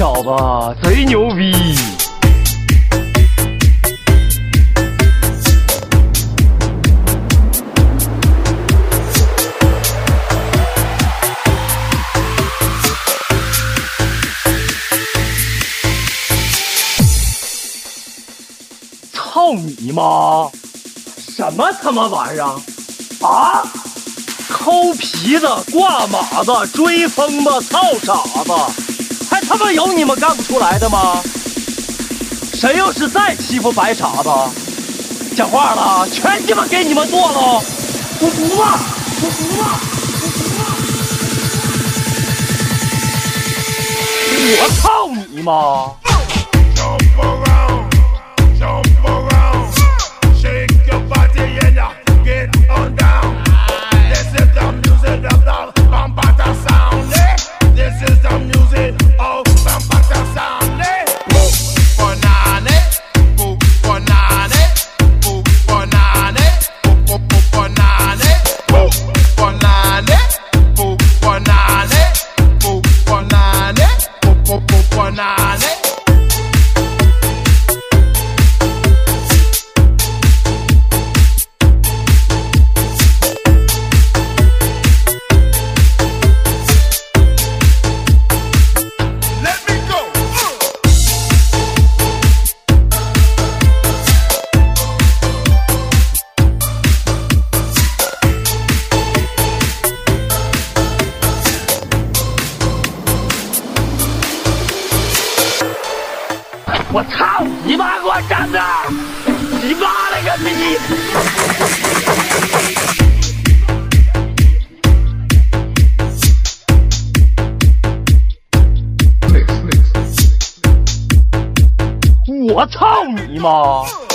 小子贼牛逼！操你妈！什么他妈玩意儿啊！抠皮子、挂马子、追疯子、操傻子，他妈有你们干不出来的吗？谁要是再欺负白傻子，讲话了，全鸡巴给你们剁了！我服了，我服了，我服了！我操你妈！你妈了个逼！我操你妈！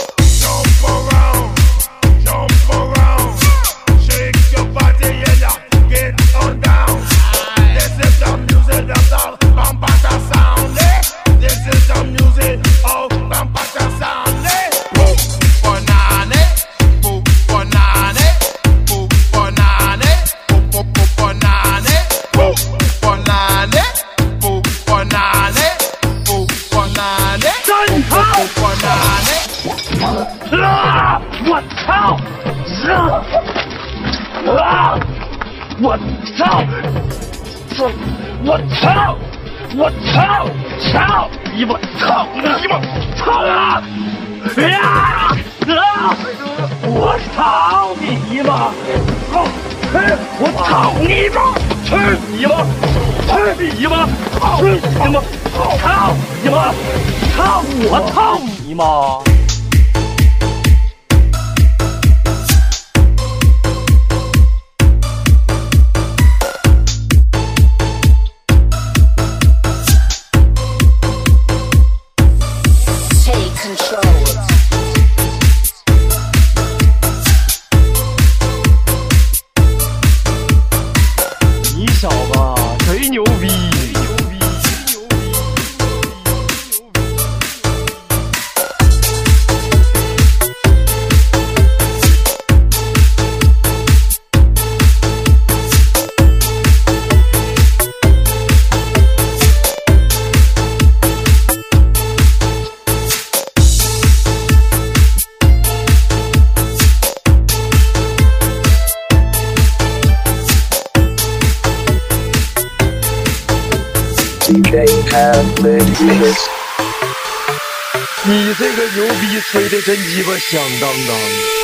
啊！我操！啊！啊我操！操！我操！我操！操！你妈！操！你妈！操！啊！呀！啊！我操！你妈！操！我操！你妈！去你妈！去你妈！去你妈！操你妈！操我操你妈 control. 你小子贼牛逼！They have made you this 你这个牛逼吹的真鸡巴响当当。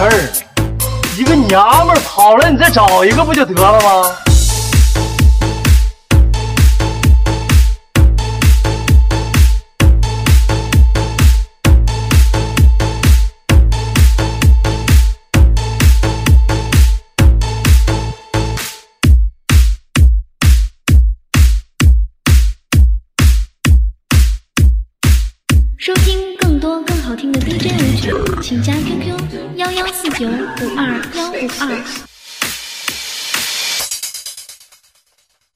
事儿？一个娘们跑了，你再找一个不就得了吗？收听好听的 DJ 舞曲，请加 QQ 幺幺四九五二幺五二。